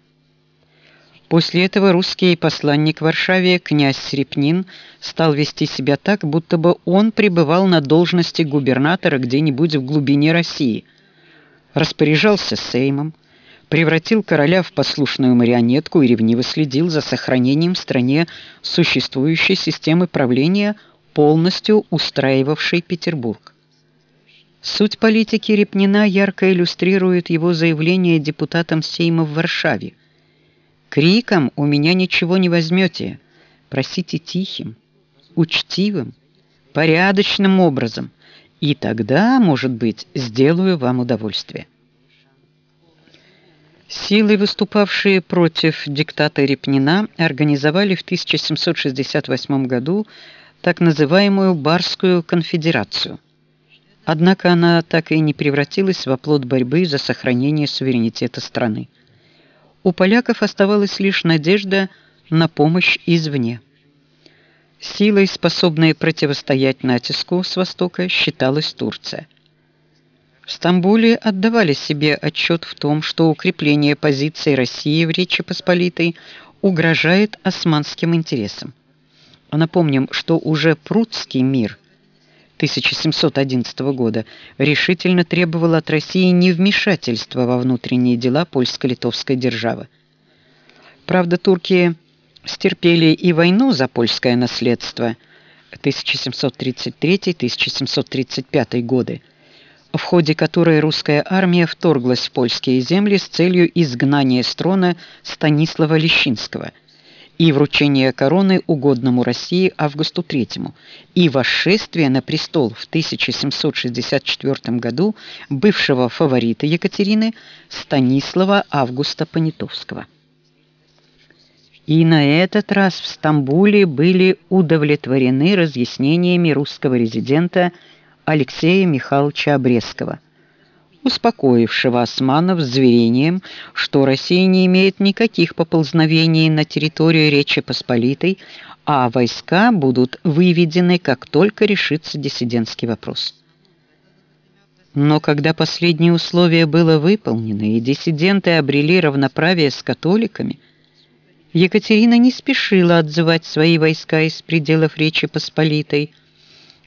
После этого русский посланник в Варшаве князь Срепнин стал вести себя так, будто бы он пребывал на должности губернатора где-нибудь в глубине России. Распоряжался сеймом, превратил короля в послушную марионетку и ревниво следил за сохранением в стране существующей системы правления, полностью устраивавшей Петербург. Суть политики Репнина ярко иллюстрирует его заявление депутатам Сейма в Варшаве. Криком у меня ничего не возьмете. Просите тихим, учтивым, порядочным образом, и тогда, может быть, сделаю вам удовольствие. Силы, выступавшие против диктата Репнина, организовали в 1768 году так называемую Барскую конфедерацию. Однако она так и не превратилась в оплот борьбы за сохранение суверенитета страны. У поляков оставалась лишь надежда на помощь извне. Силой, способной противостоять натиску с востока, считалась Турция. В Стамбуле отдавали себе отчет в том, что укрепление позиций России в Речи Посполитой угрожает османским интересам. Напомним, что уже Прудский мир 1711 года решительно требовал от России невмешательства во внутренние дела польско-литовской державы. Правда, турки стерпели и войну за польское наследство 1733-1735 годы в ходе которой русская армия вторглась в польские земли с целью изгнания с трона Станислава Лещинского и вручения короны угодному России Августу III и восшествия на престол в 1764 году бывшего фаворита Екатерины Станислава Августа Понятовского. И на этот раз в Стамбуле были удовлетворены разъяснениями русского резидента Алексея Михайловича Обрезкова, успокоившего османов заверением, что Россия не имеет никаких поползновений на территорию Речи Посполитой, а войска будут выведены, как только решится диссидентский вопрос. Но когда последнее условие было выполнено и диссиденты обрели равноправие с католиками, Екатерина не спешила отзывать свои войска из пределов Речи Посполитой –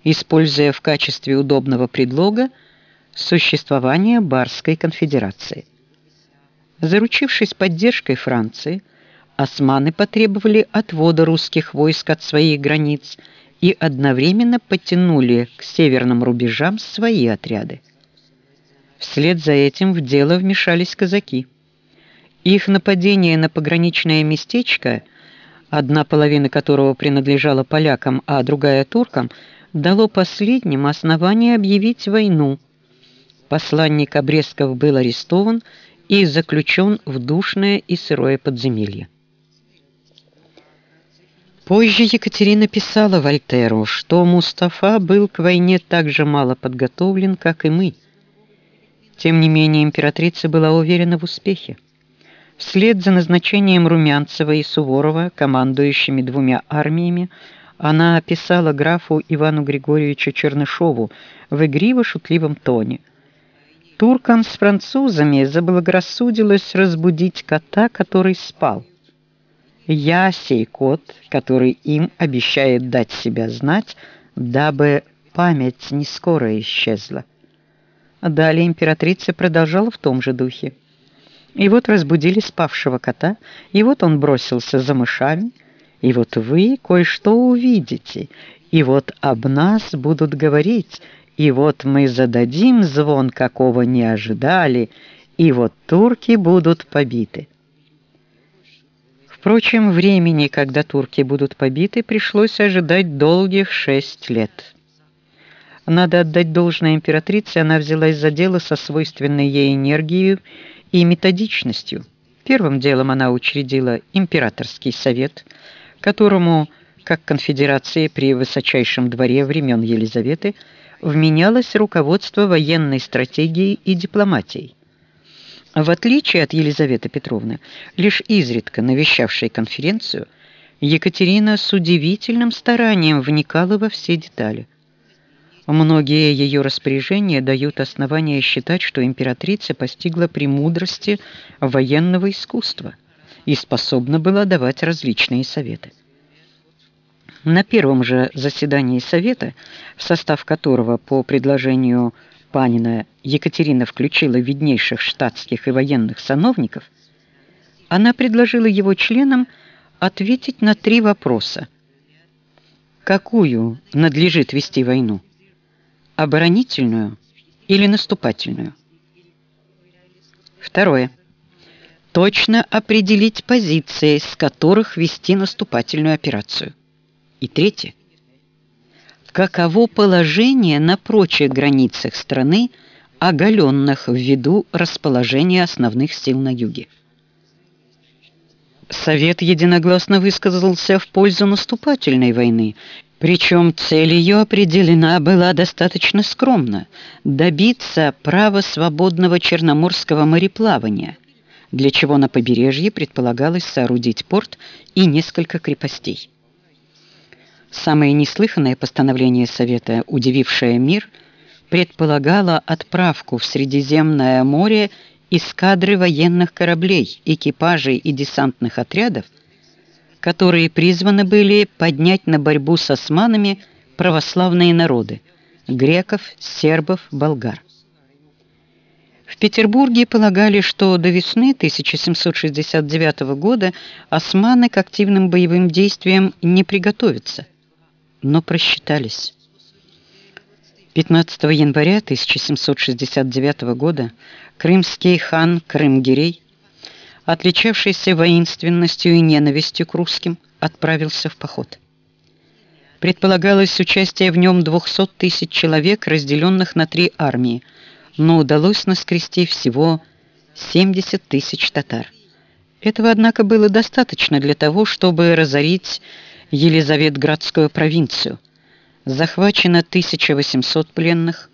используя в качестве удобного предлога существование Барской конфедерации. Заручившись поддержкой Франции, османы потребовали отвода русских войск от своих границ и одновременно подтянули к северным рубежам свои отряды. Вслед за этим в дело вмешались казаки. Их нападение на пограничное местечко одна половина которого принадлежала полякам, а другая туркам, дало последним основание объявить войну. Посланник Обрезков был арестован и заключен в душное и сырое подземелье. Позже Екатерина писала Вольтеру, что Мустафа был к войне так же мало подготовлен, как и мы. Тем не менее императрица была уверена в успехе. Вслед за назначением Румянцева и Суворова командующими двумя армиями, она описала графу Ивану Григорьевичу Чернышову в игриво-шутливом тоне. Туркам с французами заблагорассудилось разбудить кота, который спал. Я сей кот, который им обещает дать себя знать, дабы память не скоро исчезла. Далее императрица продолжала в том же духе. И вот разбудили спавшего кота, и вот он бросился за мышами, и вот вы кое-что увидите, и вот об нас будут говорить, и вот мы зададим звон, какого не ожидали, и вот турки будут побиты. Впрочем, времени, когда турки будут побиты, пришлось ожидать долгих шесть лет. Надо отдать должное императрице, она взялась за дело со свойственной ей энергией и методичностью. Первым делом она учредила императорский совет, которому, как конфедерации при высочайшем дворе времен Елизаветы, вменялось руководство военной стратегией и дипломатией. В отличие от Елизаветы Петровны, лишь изредка навещавшей конференцию, Екатерина с удивительным старанием вникала во все детали. Многие ее распоряжения дают основания считать, что императрица постигла премудрости военного искусства и способна была давать различные советы. На первом же заседании совета, в состав которого по предложению Панина Екатерина включила виднейших штатских и военных сановников, она предложила его членам ответить на три вопроса. Какую надлежит вести войну? Оборонительную или наступательную? Второе. Точно определить позиции, с которых вести наступательную операцию. И третье каково положение на прочих границах страны, оголенных ввиду расположения основных сил на юге. Совет единогласно высказался в пользу наступательной войны, причем цель ее определена была достаточно скромно – добиться права свободного черноморского мореплавания, для чего на побережье предполагалось соорудить порт и несколько крепостей. Самое неслыханное постановление Совета, удивившее мир, предполагало отправку в Средиземное море эскадры военных кораблей, экипажей и десантных отрядов, которые призваны были поднять на борьбу с османами православные народы – греков, сербов, болгар. В Петербурге полагали, что до весны 1769 года османы к активным боевым действиям не приготовятся – но просчитались. 15 января 1769 года крымский хан Крымгирей, отличавшийся воинственностью и ненавистью к русским, отправился в поход. Предполагалось участие в нем 200 тысяч человек, разделенных на три армии, но удалось наскрести всего 70 тысяч татар. Этого, однако, было достаточно для того, чтобы разорить Елизаветградскую провинцию. Захвачено 1800 пленных,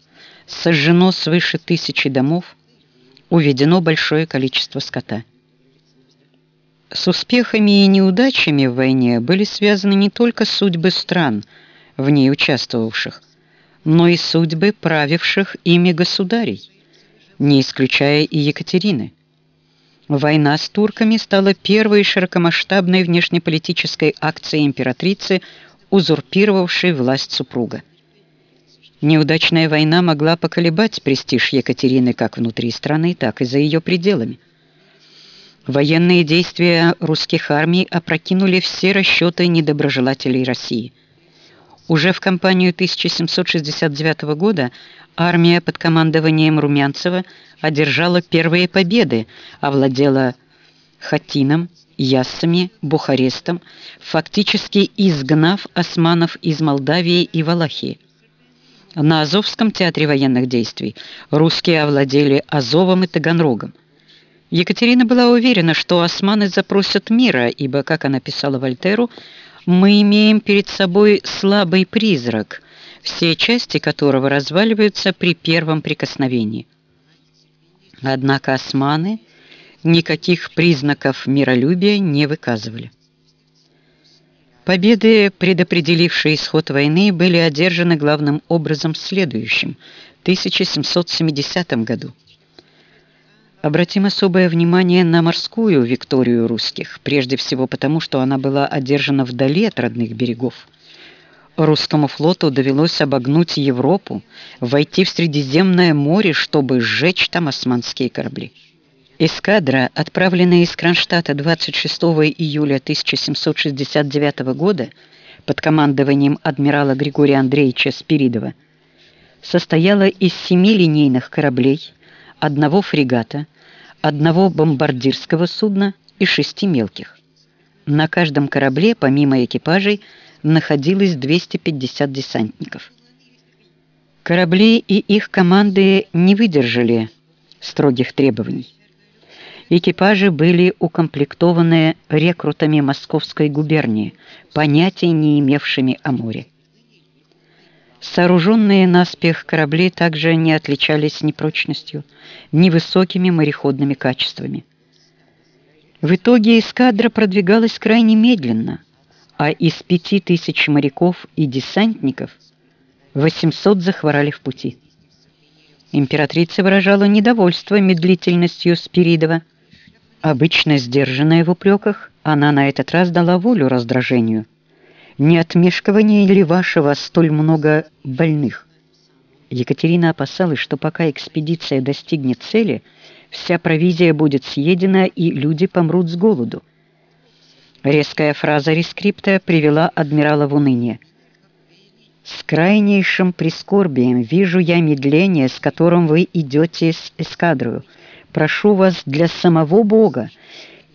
сожжено свыше тысячи домов, уведено большое количество скота. С успехами и неудачами в войне были связаны не только судьбы стран, в ней участвовавших, но и судьбы правивших ими государей, не исключая и Екатерины. Война с турками стала первой широкомасштабной внешнеполитической акцией императрицы, узурпировавшей власть супруга. Неудачная война могла поколебать престиж Екатерины как внутри страны, так и за ее пределами. Военные действия русских армий опрокинули все расчеты недоброжелателей России. Уже в кампанию 1769 года армия под командованием Румянцева одержала первые победы, овладела Хатином, Яссами, Бухарестом, фактически изгнав османов из Молдавии и Валахии. На Азовском театре военных действий русские овладели Азовом и Таганрогом. Екатерина была уверена, что османы запросят мира, ибо, как она писала Вольтеру, «мы имеем перед собой слабый призрак, все части которого разваливаются при первом прикосновении». Однако османы никаких признаков миролюбия не выказывали. Победы, предопределившие исход войны, были одержаны главным образом в следующем, 1770 году. Обратим особое внимание на морскую Викторию русских, прежде всего потому, что она была одержана вдали от родных берегов. Русскому флоту довелось обогнуть Европу, войти в Средиземное море, чтобы сжечь там османские корабли. Эскадра, отправленная из Кронштадта 26 июля 1769 года под командованием адмирала Григория Андреевича Спиридова, состояла из семи линейных кораблей, одного фрегата, одного бомбардирского судна и шести мелких. На каждом корабле, помимо экипажей, находилось 250 десантников. Корабли и их команды не выдержали строгих требований. Экипажи были укомплектованы рекрутами Московской губернии, понятия не имевшими о море. Сооруженные наспех корабли также не отличались ни прочностью, ни высокими мореходными качествами. В итоге эскадра продвигалась крайне медленно, а из пяти тысяч моряков и десантников 800 захворали в пути. Императрица выражала недовольство медлительностью Спиридова. Обычно сдержанная в упреках, она на этот раз дала волю раздражению. Не от мешкования ли вашего столь много больных? Екатерина опасалась, что пока экспедиция достигнет цели, вся провизия будет съедена и люди помрут с голоду. Резкая фраза рескрипта привела адмирала в уныние. С крайнейшим прискорбием вижу я медление, с которым вы идете с эскадрою. Прошу вас для самого Бога,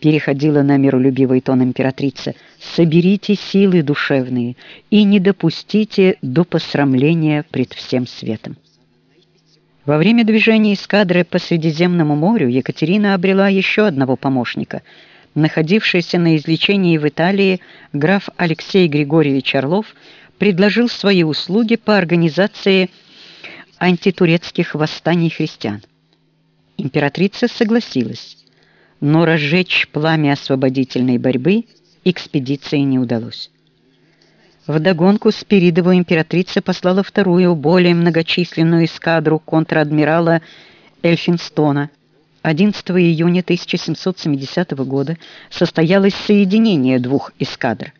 переходила на миролюбивый тон императрица. Соберите силы душевные и не допустите до посрамления пред всем светом. Во время движения эскадры по Средиземному морю Екатерина обрела еще одного помощника – находившийся на излечении в Италии граф Алексей Григорьевич Орлов предложил свои услуги по организации антитурецких восстаний христиан. Императрица согласилась, но разжечь пламя освободительной борьбы экспедиции не удалось. Вдогонку Спиридову императрица послала вторую, более многочисленную эскадру контр-адмирала Эльфинстона – 11 июня 1770 года состоялось соединение двух эскадр.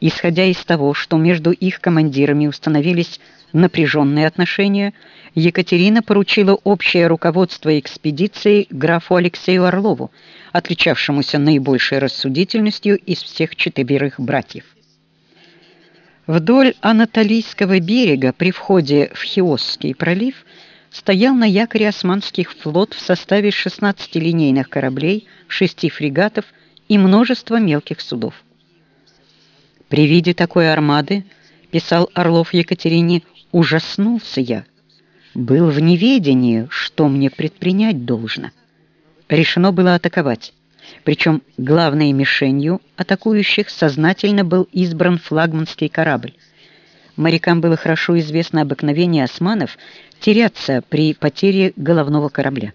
Исходя из того, что между их командирами установились напряженные отношения, Екатерина поручила общее руководство экспедиции графу Алексею Орлову, отличавшемуся наибольшей рассудительностью из всех четверых братьев. Вдоль Анатолийского берега при входе в Хиосский пролив стоял на якоре османский флот в составе 16 линейных кораблей, 6 фрегатов и множества мелких судов. При виде такой армады, писал Орлов Екатерине, ужаснулся я. Был в неведении, что мне предпринять должно. Решено было атаковать. Причем главной мишенью атакующих сознательно был избран флагманский корабль. Морякам было хорошо известно обыкновение османов теряться при потере головного корабля.